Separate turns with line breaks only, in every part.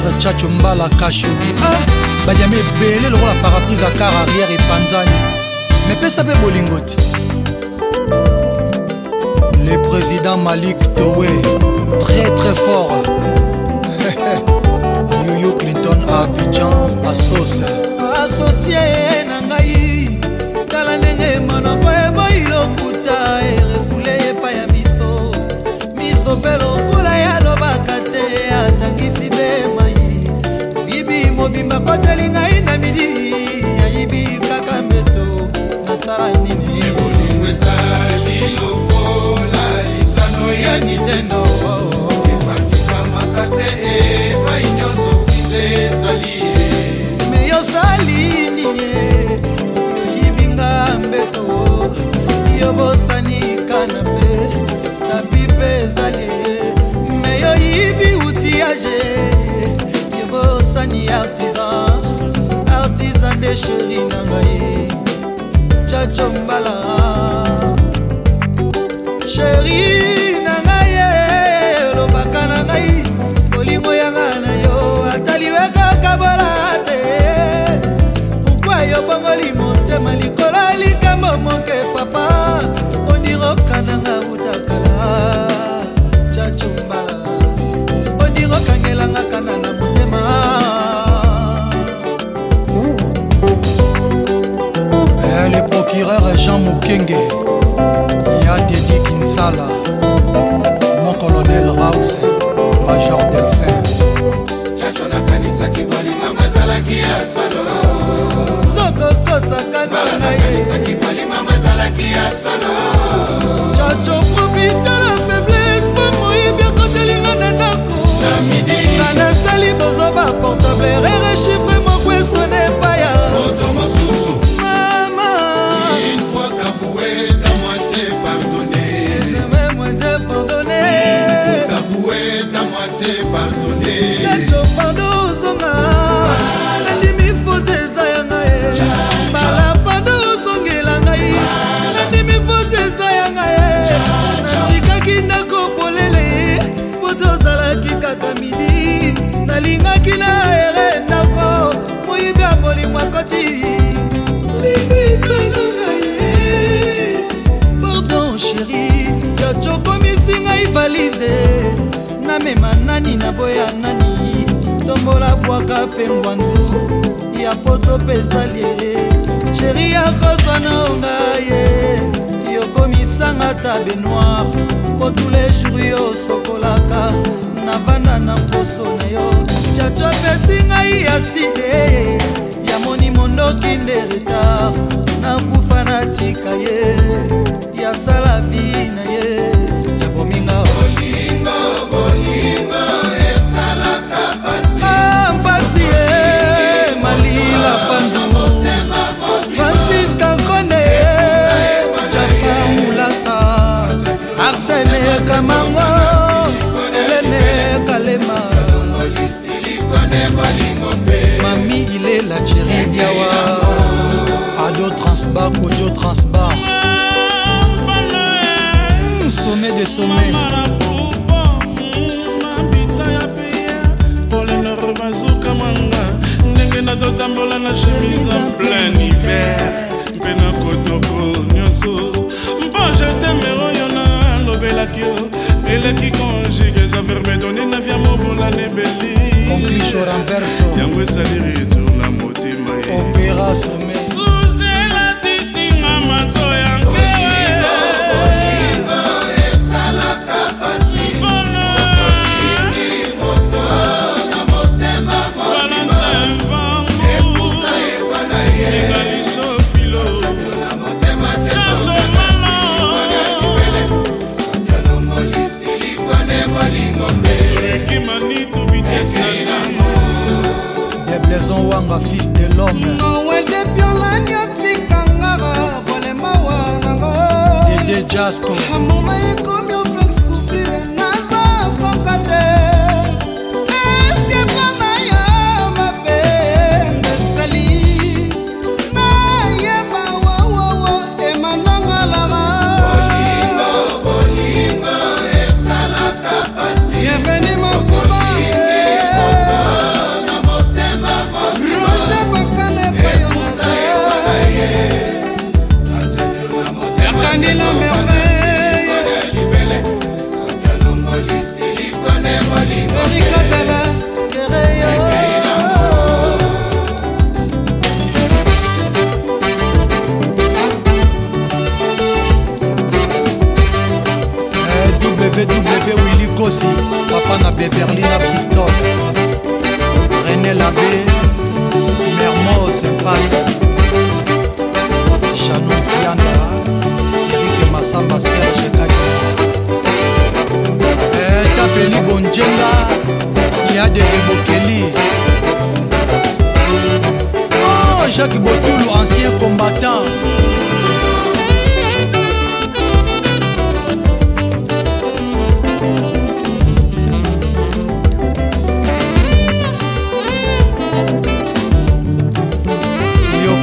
frère chacho mbala kashobi ah, badiame ebele lokola paraprise akar arrière epanzani mepesa mpe bolingo ti le président malik towe très très fort yuyu clinton abidjan asose ye sheri na ngai chacho mbala sheri procureur jean mokenge ya dedi kinsala molimo akoti pardon sheri jacokomisi ngai valize namema nani naboya nani tombola bwaka mpe mbwanzu ya poto mpe ezali sheri yakozwanonga ye yokomisanga ta benoir mpo tous les jours yo osokolaka navanda na mposo na yo jaco apesi ngai aside kaka ye ya sala vi na ye ya bominga bolingo bolingo esalaka pasi ah, mpasi ye malila panzu francis kankone jafa mulasa arsene kamango lene kalema mami ilela cheri diawa kojo transba kojo transba sommet de sommet mabita ya pia polenor bazuka mwanga ndenge natotambola na chemise en plein hiver mpe na kotoko nyonso mpo jeteme oyo nalobelaki yo eleki conjuge javerbe donina via mobola nebeli yango esali rito noweldepiolani otikanga bolemawa nango dede jasto amoma ekomi bosi papa na beverly na bristol rené labe mermose mpasi janon fianda erike masamba serge kadi etapeli eh, bonjenga yadede bokeli oh, jacques botulu ancien combattant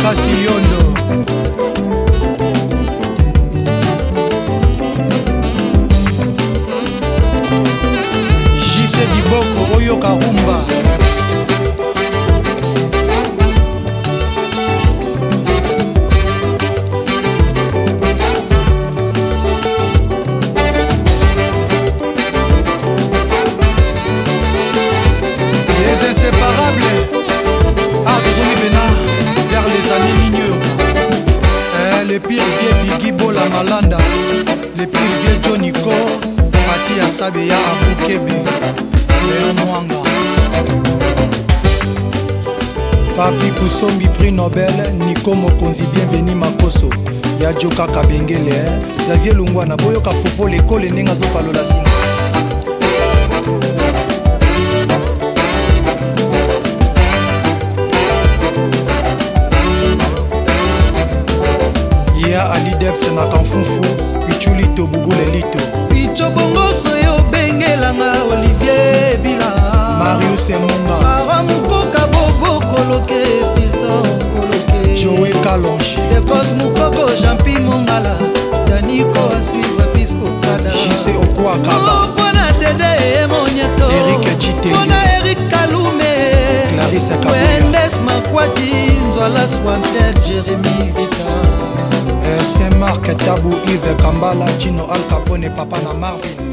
makasi yondo jise diboko oyoka rumba masabi ya abukebe leo mwanga papi kusombi prix nobel niko mokonzi bienveni makoso ya joka kabengele xavier lungwana boyoka fofo lekole ndenge azopalola singa ya alideps na kanfufu ichulito bubule lito ichobongos allonge ecose mokoko jampi mongala daniko asuivre pisco kada jise okoakaba mpona oh, dede emonyeto erik cite mpona erik kalume wendes makwati nzwala swanter jeremi vita eh, saint mark tabu ive kambala cino alcapone papa na marvin